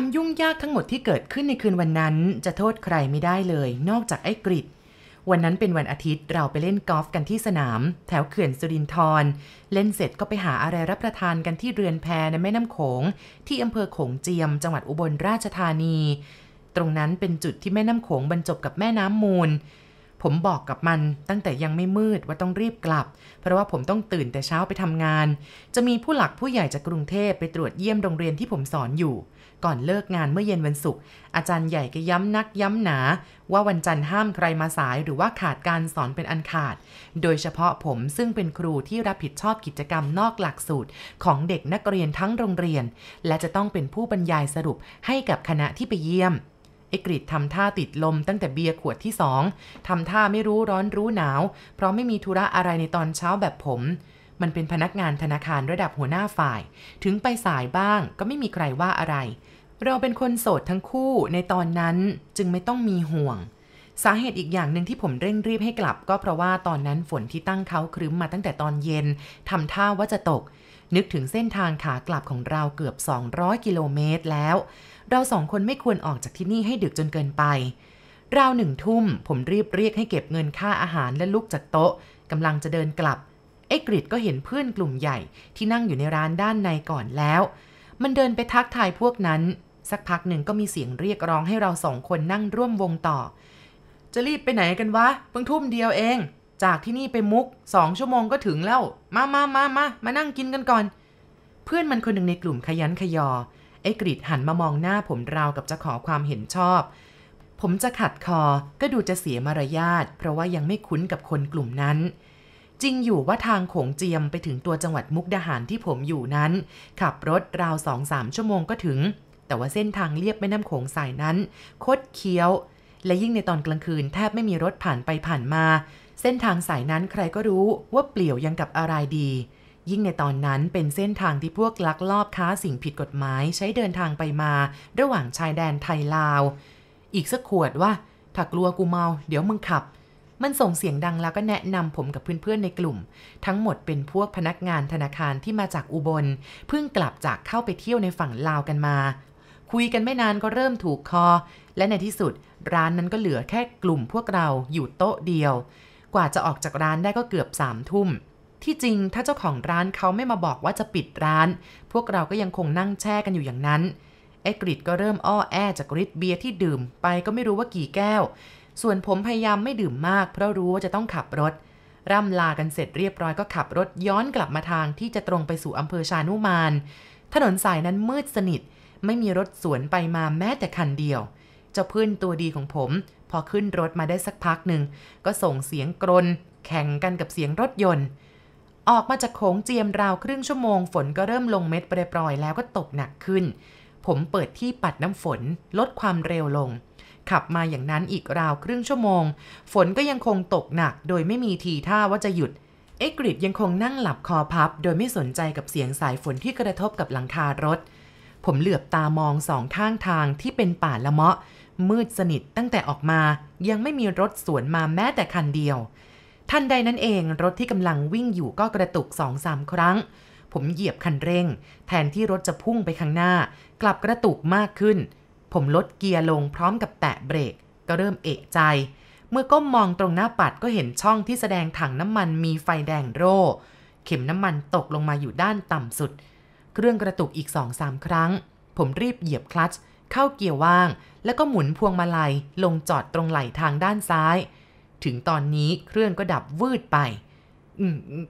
ความยุ่งยากทั้งหมดที่เกิดขึ้นในคืนวันนั้น จะโทษใครไม่ได้เลย นอกจากไอ้กริดวันนั้นเป็นวันอาทิตย์เราไปเล่นกอล์ฟกันที่สนาม แถวเขื่อนสุรินทรเล่นเสร็จก็ไปหาอะไรรับประทานกันที่เรือนแพในแม่น้ำโขง ที่อำเภอโขงเจียม จังหวัดอุบลราชธานี ตรงนั้นเป็นจุดที่แม่น้ำโขงบรรจบกับแม่น้ำมูล ผมบอกกับมันตั้งแต่ยังไม่มืดว่าต้องรีบกลับ เพราะว่าผมต้องตื่นแต่เช้าไปทำงาน จะมีผู้หลักผู้ใหญ่จากกรุงเทพไปตรวจเยี่ยมโรงเรียนที่ผมสอนอยู่ ก่อนเลิกงานเมื่อเย็นวันศุกร์อาจารย์ใหญ่ก็ย้ำนักย้ำหนา ว่าวันจันทร์ห้ามใครมาสายหรือว่าขาดการสอนเป็นอันขาด โดยเฉพาะผมซึ่งเป็นครูที่รับผิดชอบกิจกรรมนอกหลักสูตร ของเด็กนักเรียนทั้งโรงเรียน และจะต้องเป็นผู้บรรยายสรุปให้กับคณะที่ไปเยี่ยม ไอ้กริดทำท่าติดลมตั้งแต่เบียร์ขวดที่สองทำท่าไม่รู้ร้อนรู้หนาว เพราะไม่มีธุระอะไรในตอนเช้าแบบผม มันเป็นพนักงานธนาคารระดับหัวหน้าฝ่าย ถึงไปสายบ้างก็ไม่มีใครว่าอะไร เราเป็นคนโสดทั้งคู่ในตอนนั้นจึงไม่ต้องมีห่วง สาเหตุอีกอย่างหนึ่งที่ผมเร่งรีบให้กลับ ก็เพราะว่าตอนนั้นฝนที่ตั้งเขาครึ้มมาตั้งแต่ตอนเย็นทำท่าว่าจะตก นึกถึงเส้นทางขากลับของเราเกือบ 200 กิโลเมตรแล้ว เราสองคนไม่ควรออกจากที่นี่ให้ดึกจนเกินไป ราวหนึ่งทุ่ม ผมรีบเรียกให้เก็บเงินค่าอาหารและลุกจากโต๊ะกำลังจะเดินกลับไอ้กริดก็เห็นเพื่อนกลุ่มใหญ่ที่นั่งอยู่ในร้านด้านในก่อนแล้ว มันเดินไปทักทายพวกนั้น สักพักหนึ่งก็มีเสียงเรียกร้องให้เราสองคนนั่งร่วมวงต่อ จะรีบไปไหนกันวะ เพิ่งทุ่มเดียวเอง จากที่นี่ไปมุกสองชั่วโมงก็ถึงแล้ว มามามามามานั่งกินกันก่อน เพื่อนมันคนหนึ่งในกลุ่มขยันขยอ ไอ้กริดหันมามองหน้าผมราวกับจะขอความเห็นชอบ ผมจะขัดคอก็ดูจะเสียมารยาท เพราะว่ายังไม่คุ้นกับคนกลุ่มนั้น จริงอยู่ว่าทางโขงเจียมไปถึงตัวจังหวัดมุกดาหารที่ผมอยู่นั้น ขับรถราวสองสามชั่วโมงก็ถึง แต่ว่าเส้นทางเลียบแม่น้ำโขงสายนั้น คดเคี้ยว และยิ่งในตอนกลางคืนแทบไม่มีรถผ่านไปผ่านมา เส้นทางสายนั้นใครก็รู้ว่าเปลี่ยวยังกับอะไรดี ยิ่งในตอนนั้นเป็นเส้นทางที่พวกลักลอบค้าสิ่งผิดกฎหมายใช้เดินทางไปมา ระหว่างชายแดนไทยลาว อีกสักขวดว่าถ้ากลัวกูเมา เดี๋ยวมึงขับ มันส่งเสียงดังแล้วก็แนะนำผมกับเพื่อนๆในกลุ่ม ทั้งหมดเป็นพวกพนักงานธนาคารที่มาจากอุบลเพิ่งกลับจากเข้าไปเที่ยวในฝั่งลาวกันมา คุยกันไม่นานก็เริ่มถูกคอ และในที่สุดร้านนั้นก็เหลือแค่กลุ่มพวกเราอยู่โต๊ะเดียว กว่าจะออกจากร้านได้ก็เกือบสามทุ่ม ที่จริงถ้าเจ้าของร้านเขาไม่มาบอกว่าจะปิดร้าน พวกเราก็ยังคงนั่งแช่กันอยู่อย่างนั้นไอ้กริดก็เริ่มอ้อแอจากฤทธิ์เบียร์ที่ดื่มไปก็ไม่รู้ว่ากี่แก้ว ส่วนผมพยายามไม่ดื่มมาก เพราะรู้ว่าจะต้องขับรถ ร่ำลากันเสร็จเรียบร้อยก็ขับรถย้อนกลับมาทางที่จะตรงไปสู่อำเภอชานุมาน ถนนสายนั้นมืดสนิท ไม่มีรถสวนไปมาแม้แต่คันเดียว เจ้าเพื่อนตัวดีของผม พอขึ้นรถมาได้สักพักหนึ่ง ก็ส่งเสียงกรน แข่งกันกับเสียงรถยนต์ ออกมาจากโขงเจียมราวครึ่งชั่วโมงฝนก็เริ่มลงเม็ดปรอยๆแล้วก็ตกหนักขึ้น ผมเปิดที่ปัดน้ำฝน ลดความเร็วลง ขับมาอย่างนั้นอีกราวครึ่งชั่วโมง ฝนก็ยังคงตกหนัก โดยไม่มีทีท่าว่าจะหยุดเอ็กริดยังคงนั่งหลับคอพับ โดยไม่สนใจกับเสียงสายฝนที่กระทบกับหลังคารถ ผมเหลือบตามองสองข้างทางที่เป็นป่าละเมาะ มืดสนิทตั้งแต่ออกมายังไม่มีรถสวนมาแม้แต่คันเดียว ทันใดนั้นเองรถที่กำลังวิ่งอยู่ก็กระตุกสองสามครั้ง ผมเหยียบคันเร่ง แทนที่รถจะพุ่งไปข้างหน้า กลับกระตุกมากขึ้น ผมลดเกียร์ลงพร้อมกับแตะเบรก ก็เริ่มเอะใจ เมื่อก้มมองตรงหน้าปัดก็เห็นช่องที่แสดงถังน้ำมันมีไฟแดงโร่เข็มน้ำมันตกลงมาอยู่ด้านต่ำสุด เครื่องกระตุกอีกสองสามครั้ง ผมรีบเหยียบคลัตช์เข้าเกียร์ว่าง แล้วก็หมุนพวงมาลัยลงจอดตรงไหล่ทางด้านซ้าย ถึงตอนนี้เครื่องก็ดับวืดไปอื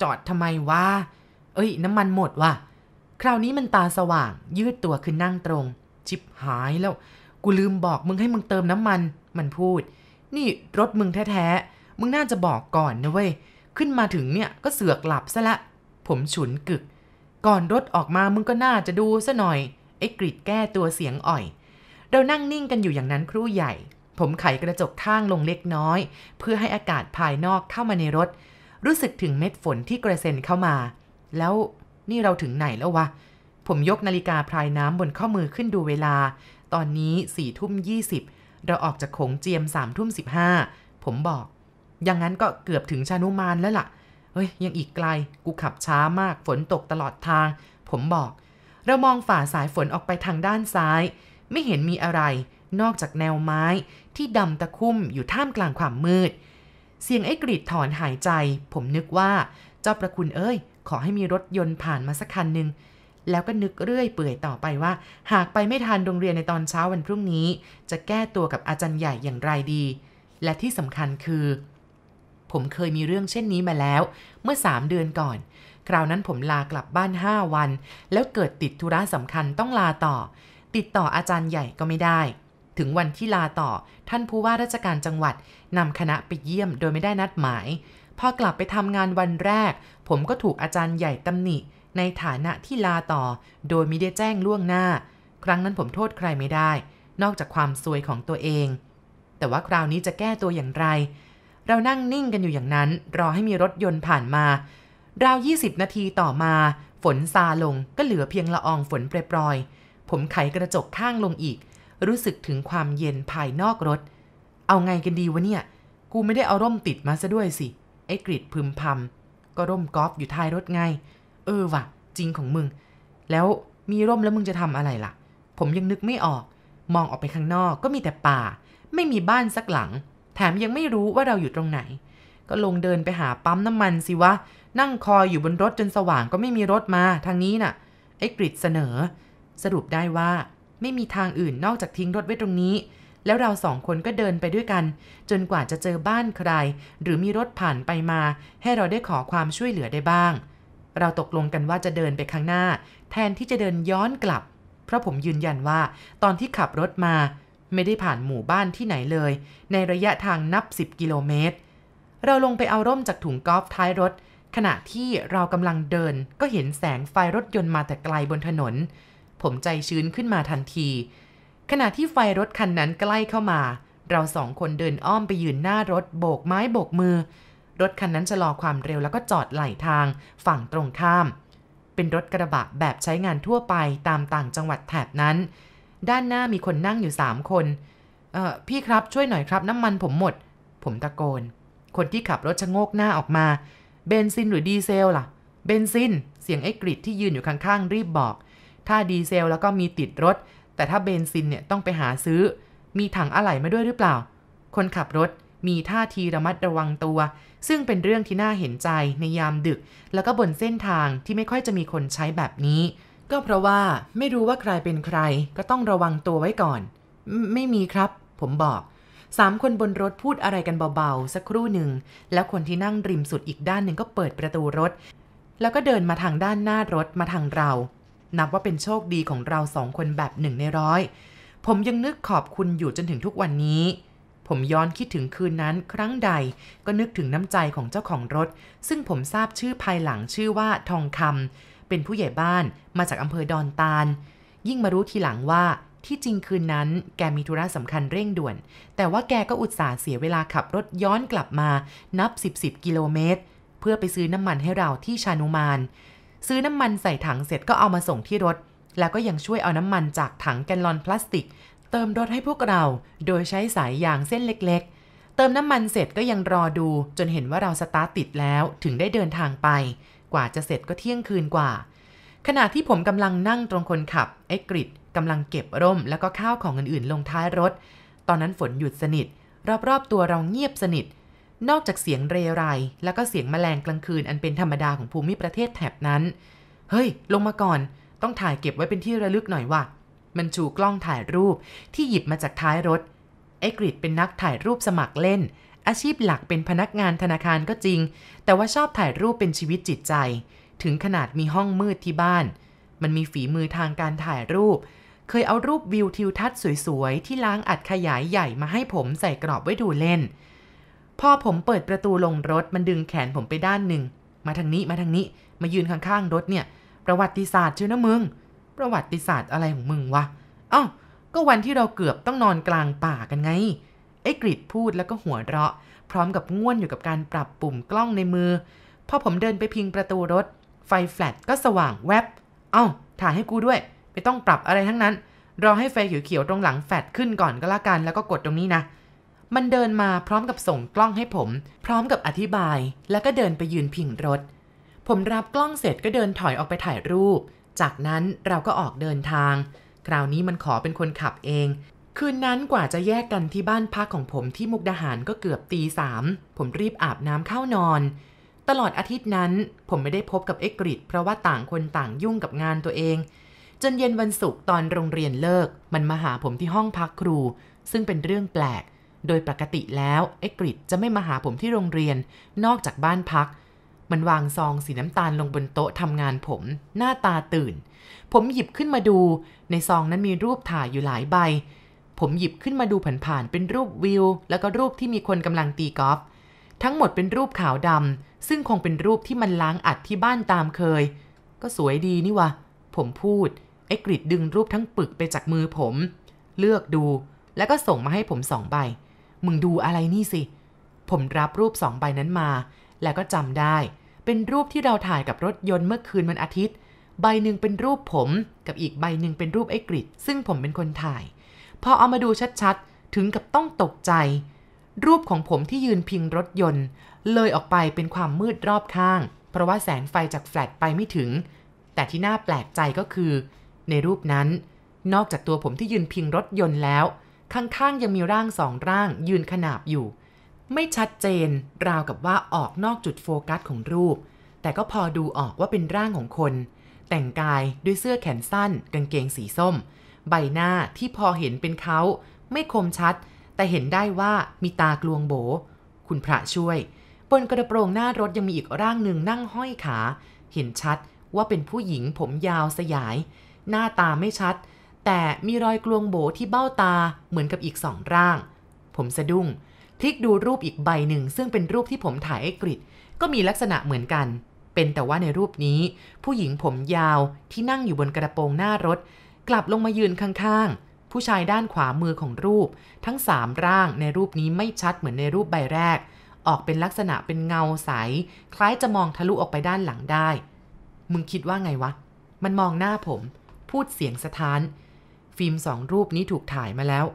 จอดทำไมวะ เอ้ย น้ำมันหมดว่ะ คราวนี้มันตาสว่าง ยืดตัวขึ้นนั่งตรง ชิบหายแล้ว กูลืมบอกมึงให้มึงเติมน้ำมัน มันพูด นี่รถมึงแท้ๆ มึงน่าจะบอกก่อนนะเว้ย ขึ้นมาถึงเนี่ยก็เสือกหลับซะละ ผมฉุนกึก ก่อนรถออกมามึงก็น่าจะดูซะหน่อย ไอ้กริดแก้ตัวเสียงอ่อย เรานั่งนิ่งกันอยู่อย่างนั้นครู่ใหญ่ ผมไขกระจกข้างลงเล็กน้อย เพื่อให้อากาศภายนอกเข้ามาในรถ รู้สึกถึงเม็ดฝนที่กระเซ็นเข้ามา แล้วนี่เราถึงไหนแล้ววะ ผมยกนาฬิกาพรายน้ำบนข้อมือขึ้นดูเวลา ตอนนี้สี่ทุ่มยี่สิบเราออกจากโขงเจียมสามทุ่มสิบห้าผมบอก อย่างนั้นก็เกือบถึงชานุมานแล้วล่ะ เฮ้ยยังอีกไกล กูขับช้ามากฝนตกตลอดทาง ผมบอก เรามองฝ่าสายฝนออกไปทางด้านซ้าย ไม่เห็นมีอะไร นอกจากแนวไม้ที่ดำตะคุ่มอยู่ท่ามกลางความมืด เสียงไอ้กรีดถอนหายใจ ผมนึกว่าเจ้าประคุณเอ้ย ขอให้มีรถยนต์ผ่านมาสักคันหนึ่งแล้วก็นึกเรื่อยเปื่อยต่อไปว่า หากไปไม่ทันโรงเรียนในตอนเช้าวันพรุ่งนี้ จะแก้ตัวกับอาจารย์ใหญ่อย่างไรดี และที่สำคัญคือ ผมเคยมีเรื่องเช่นนี้มาแล้ว เมื่อสามเดือนก่อน คราวนั้นผมลากลับบ้านห้าวัน แล้วเกิดติดธุระสำคัญต้องลาต่อ ติดต่ออาจารย์ใหญ่ก็ไม่ได้ ถึงวันที่ลาต่อ ท่านผู้ว่าราชการจังหวัดนำคณะไปเยี่ยมโดยไม่ได้นัดหมาย พอกลับไปทำงานวันแรก ผมก็ถูกอาจารย์ใหญ่ตำหนิในฐานะที่ลาต่อ โดยไม่ได้แจ้งล่วงหน้า ครั้งนั้นผมโทษใครไม่ได้ นอกจากความซวยของตัวเอง แต่ว่าคราวนี้จะแก้ตัวอย่างไร เรานั่งนิ่งกันอยู่อย่างนั้น รอให้มีรถยนต์ผ่านมา ราว 20 นาทีต่อมา ฝนซาลงก็เหลือเพียงละอองฝนเปรยๆ ผมไขกระจกข้างลงอีก รู้สึกถึงความเย็นภายนอกรถ เอาไงกันดีวะเนี่ย กูไม่ได้เอาร่มติดมาซะด้วยสิ ไอ้กริดพึมพำก็ร่มกอล์ฟอยู่ท้ายรถไง เออว่ะจริงของมึง แล้วมีร่มแล้วมึงจะทำอะไรล่ะ ผมยังนึกไม่ออก มองออกไปข้างนอกก็มีแต่ป่า ไม่มีบ้านสักหลัง แถมยังไม่รู้ว่าเราอยู่ตรงไหน ก็ลงเดินไปหาปั๊มน้ำมันสิวะ นั่งคอยอยู่บนรถจนสว่างก็ไม่มีรถมา ทางนี้น่ะ ไอ้กริดเสนอ สรุปได้ว่า ไม่มีทางอื่นนอกจากทิ้งรถไว้ตรงนี้ แล้วเราสองคนก็เดินไปด้วยกัน จนกว่าจะเจอบ้านใคร หรือมีรถผ่านไปมา ให้เราได้ขอความช่วยเหลือได้บ้าง เราตกลงกันว่าจะเดินไปข้างหน้า แทนที่จะเดินย้อนกลับ เพราะผมยืนยันว่า ตอนที่ขับรถมา ไม่ได้ผ่านหมู่บ้านที่ไหนเลย ในระยะทางนับ 10 กิโลเมตร เราลงไปเอาร่มจากถุงกอล์ฟท้ายรถ ขณะที่เรากำลังเดินก็เห็นแสงไฟรถยนต์มาแต่ไกลบนถนน ผมใจชื้นขึ้นมาทันที ขณะที่ไฟรถคันนั้นใกล้เข้ามา เราสองคนเดินอ้อมไปยืนหน้ารถโบกไม้โบกมือ รถคันนั้นชะลอความเร็วแล้วก็จอดไหลทางฝั่งตรงข้าม เป็นรถกระบะแบบใช้งานทั่วไปตามต่างจังหวัดแถบนั้น ด้านหน้ามีคนนั่งอยู่สามคนเอ่อพี่ครับช่วยหน่อยครับน้ำมันผมหมด ผมตะโกน คนที่ขับรถชะโงกหน้าออกมา เบนซินหรือดีเซลล่ะ เบนซิน เสียงไอ้กริดที่ยืนอยู่ข้างๆ รีบบอก ถ้าดีเซลแล้วก็มีติดรถ แต่ถ้าเบนซินเนี่ยต้องไปหาซื้อ มีถังอะไหล่มาด้วยหรือเปล่า คนขับรถมีท่าทีระมัดระวังตัว ซึ่งเป็นเรื่องที่น่าเห็นใจในยามดึก แล้วก็บนเส้นทางที่ไม่ค่อยจะมีคนใช้แบบนี้ ก็เพราะว่าไม่รู้ว่าใครเป็นใคร ก็ต้องระวังตัวไว้ก่อน ไม่มีครับ ผมบอกสามคนบนรถพูดอะไรกันเบาๆ สักครู่หนึ่ง แล้วคนที่นั่งริมสุดอีกด้านหนึ่งก็เปิดประตูรถ แล้วก็เดินมาทางด้านหน้ารถมาทางเรา นับว่าเป็นโชคดีของเราสองคนแบบหนึ่งในร้อย ผมยังนึกขอบคุณอยู่จนถึงทุกวันนี้ ผมย้อนคิดถึงคืนนั้นครั้งใดก็นึกถึงน้ำใจของเจ้าของรถ ซึ่งผมทราบชื่อภายหลังชื่อว่าทองคำ เป็นผู้ใหญ่บ้านมาจากอำเภอดอนตาล ยิ่งมารู้ทีหลังว่าที่จริงคืนนั้นแกมีธุระสำคัญเร่งด่วน แต่ว่าแกก็อุตส่าห์เสียเวลาขับรถย้อนกลับมานับ 10 10 กิโลเมตร เพื่อไปซื้อน้ำมันให้เราที่ชานุมาน ซื้อน้ำมันใส่ถังเสร็จก็เอามาส่งที่รถ แล้วก็ยังช่วยเอาน้ำมันจากถังแกลลอนพลาสติก เติมรถให้พวกเรา โดยใช้สายยางเส้นเล็กๆ เติมน้ำมันเสร็จก็ยังรอดู จนเห็นว่าเราสตาร์ตติดแล้วถึงได้เดินทางไป กว่าจะเสร็จก็เที่ยงคืนกว่า ขณะที่ผมกำลังนั่งตรงคนขับ ไอ้กริดกำลังเก็บร่มแล้วก็ข้าวของอื่นๆ ลงท้ายรถ ตอนนั้นฝนหยุดสนิท รอบๆตัวเราเงียบสนิท นอกจากเสียงเรไร แล้วก็เสียงแมลงกลางคืนอันเป็นธรรมดาของภูมิประเทศแถบนั้น เฮ้ย ลงมาก่อน ต้องถ่ายเก็บไว้เป็นที่ระลึกหน่อยว่ะ มันชูกล้องถ่ายรูปที่หยิบมาจากท้ายรถไอ้กริดเป็นนักถ่ายรูปสมัครเล่น อาชีพหลักเป็นพนักงานธนาคารก็จริง แต่ว่าชอบถ่ายรูปเป็นชีวิตจิตใจ ถึงขนาดมีห้องมืดที่บ้าน มันมีฝีมือทางการถ่ายรูป เคยเอารูปวิวทิวทัศน์สวยๆ ที่ล้างอัดขยายใหญ่มาให้ผมใส่กรอบไว้ดูเล่น พอผมเปิดประตูลงรถมันดึงแขนผมไปด้านหนึ่ง มาทางนี้มาทางนี้ มายืนข้างๆรถเนี่ย ประวัติศาสตร์เชื่อนะมึง ประวัติศาสตร์อะไรของมึงวะอ้าก็วันที่เราเกือบต้องนอนกลางป่ากันไง ไอ้กริดพูดแล้วก็หัวเราะ พร้อมกับง่วนอยู่กับการปรับปุ่มกล้องในมือ พอผมเดินไปพิงประตูรถ ไฟแฟลชก็สว่างแวบ เอ้า ถ่ายให้กูด้วย ไม่ต้องปรับอะไรทั้งนั้น รอให้ไฟเขียวๆตรงหลังแฟลชขึ้นก่อนก็แล้วกัน แล้วก็กดตรงนี้นะ มันเดินมาพร้อมกับส่งกล้องให้ผม พร้อมกับอธิบาย แล้วก็เดินไปยืนพิงรถ ผมรับกล้องเสร็จก็เดินถอยออกไปถ่ายรูป จากนั้นเราก็ออกเดินทาง คราวนี้มันขอเป็นคนขับเอง คืนนั้นกว่าจะแยกกันที่บ้านพักของผมที่มุกดาหารก็เกือบตีสามผมรีบอาบน้ำเข้านอน ตลอดอาทิตย์นั้นผมไม่ได้พบกับเอกริดเพราะว่าต่างคนต่างยุ่งกับงานตัวเอง จนเย็นวันศุกร์ตอนโรงเรียนเลิก มันมาหาผมที่ห้องพักครู ซึ่งเป็นเรื่องแปลก โดยปกติแล้วเอกริดจะไม่มาหาผมที่โรงเรียน นอกจากบ้านพัก มันวางซองสีน้ำตาลลงบนโต๊ะทำงานผม หน้าตาตื่น ผมหยิบขึ้นมาดู ในซองนั้นมีรูปถ่ายอยู่หลายใบ ผมหยิบขึ้นมาดูผ่านๆเป็นรูปวิว แล้วก็รูปที่มีคนกำลังตีกอล์ฟทั้งหมดเป็นรูปขาวดำซึ่งคงเป็นรูปที่มันล้างอัดที่บ้านตามเคย ก็สวยดีนี่วะ ผมพูด ไอ้กริดดึงรูปทั้งปึกไปจากมือผม เลือกดู แล้วก็ส่งมาให้ผมสองใบ มึงดูอะไรนี่สิ ผมรับรูปสองใบนั้นมา แล้วก็จำได้ เป็นรูปที่เราถ่ายกับรถยนต์เมื่อคืนวันอาทิตย์ ใบหนึ่งเป็นรูปผม กับอีกใบหนึ่งเป็นรูปไอ้กริดซึ่งผมเป็นคนถ่าย พอเอามาดูชัดๆ ถึงกับต้องตกใจ รูปของผมที่ยืนพิงรถยนต์ เลยออกไปเป็นความมืดรอบข้าง เพราะว่าแสงไฟจากแฟลชไปไม่ถึง แต่ที่น่าแปลกใจก็คือ ในรูปนั้น นอกจากตัวผมที่ยืนพิงรถยนต์แล้ว ข้างๆ ยังมีร่างสองร่างยืนขนาบอยู่ ไม่ชัดเจน ราวกับว่าออกนอกจุดโฟกัสของรูป แต่ก็พอดูออกว่าเป็นร่างของคน แต่งกายด้วยเสื้อแขนสั้น กางเกงสีส้ม ใบหน้าที่พอเห็นเป็นเขาไม่คมชัด แต่เห็นได้ว่ามีตากลวงโบ คุณพระช่วย บนกระโปรงหน้ารถยังมีอีกร่างหนึ่งนั่งห้อยขา เห็นชัดว่าเป็นผู้หญิงผมยาวสยาย หน้าตาไม่ชัด แต่มีรอยกลวงโบที่เบ้าตาเหมือนกับอีกสองร่าง ผมสะดุ้งพลิกดูรูปอีกใบหนึ่ง ซึ่งเป็นรูปที่ผมถ่ายไอ้กริดก็มีลักษณะเหมือนกัน เป็นแต่ว่าในรูปนี้ ผู้หญิงผมยาวที่นั่งอยู่บนกระโปรงหน้ารถ กลับลงมายืนข้างๆ ผู้ชายด้านขวามือของรูป ทั้งสามร่างในรูปนี้ไม่ชัดเหมือนในรูปใบแรก ออกเป็นลักษณะเป็นเงาใส คล้ายจะมองทะลุออกไปด้านหลังได้ มึงคิดว่าไงวะ มันมองหน้าผม พูดเสียงสะท้าน ฟิล์มสองรูปนี้ถูกถ่ายมาแล้ว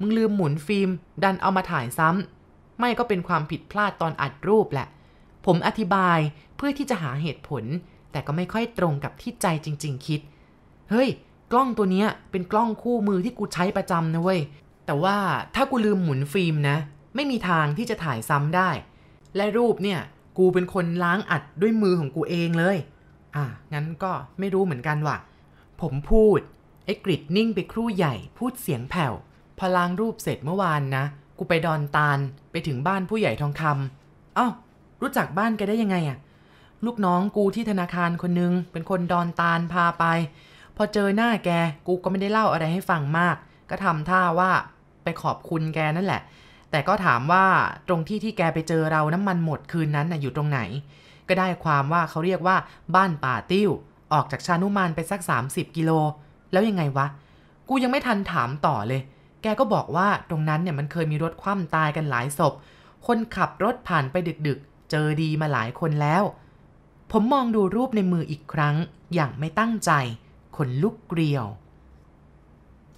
มึงลืมหมุนฟิล์ม ดันเอามาถ่ายซ้ำไม่ก็เป็นความผิดพลาดตอนอัดรูปแหละ ผมอธิบายเพื่อที่จะหาเหตุผล แต่ก็ไม่ค่อยตรงกับที่ใจจริง ๆ คิด เฮ้ย กล้องตัวเนี้ยเป็นกล้องคู่มือที่กูใช้ประจำนะเว้ย แต่ว่าถ้ากูลืมหมุนฟิล์มนะ ไม่มีทางที่จะถ่ายซ้ำได้ และรูปเนี่ยกูเป็นคนล้างอัดด้วยมือของกูเองเลย อะ งั้นก็ไม่รู้เหมือนกันว่ะ ผมพูดไอ้กริดนิ่งไปครู่ใหญ่ พูดเสียงแผ่ว พอล้างรูปเสร็จเมื่อวานนะ กูไปดอนตาลไปถึงบ้านผู้ใหญ่ทองคำเอ้ารู้จักบ้านแกได้ยังไงอะลูกน้องกูที่ธนาคารคนนึง เป็นคนดอนตาลพาไป พอเจอหน้าแกกูก็ไม่ได้เล่าอะไรให้ฟังมาก ก็ทำท่าว่าไปขอบคุณแกนั่นแหละ แต่ก็ถามว่าตรงที่ที่แกไปเจอเราน้ำมันหมดคืนนั้นน่ะอยู่ตรงไหน ก็ได้ความว่าเขาเรียกว่าบ้านป่าติ้ว ออกจากชานุมานไปสัก 30 กิโล แล้วยังไงวะ กูยังไม่ทันถามต่อเลย แกก็บอกว่าตรงนั้นเนี่ยมันเคยมีรถคว่ำตายกันหลายศพ คนขับรถผ่านไปดึกๆ เจอดีมาหลายคนแล้ว ผมมองดูรูปในมืออีกครั้งอย่างไม่ตั้งใจ ขนลุกเกลียว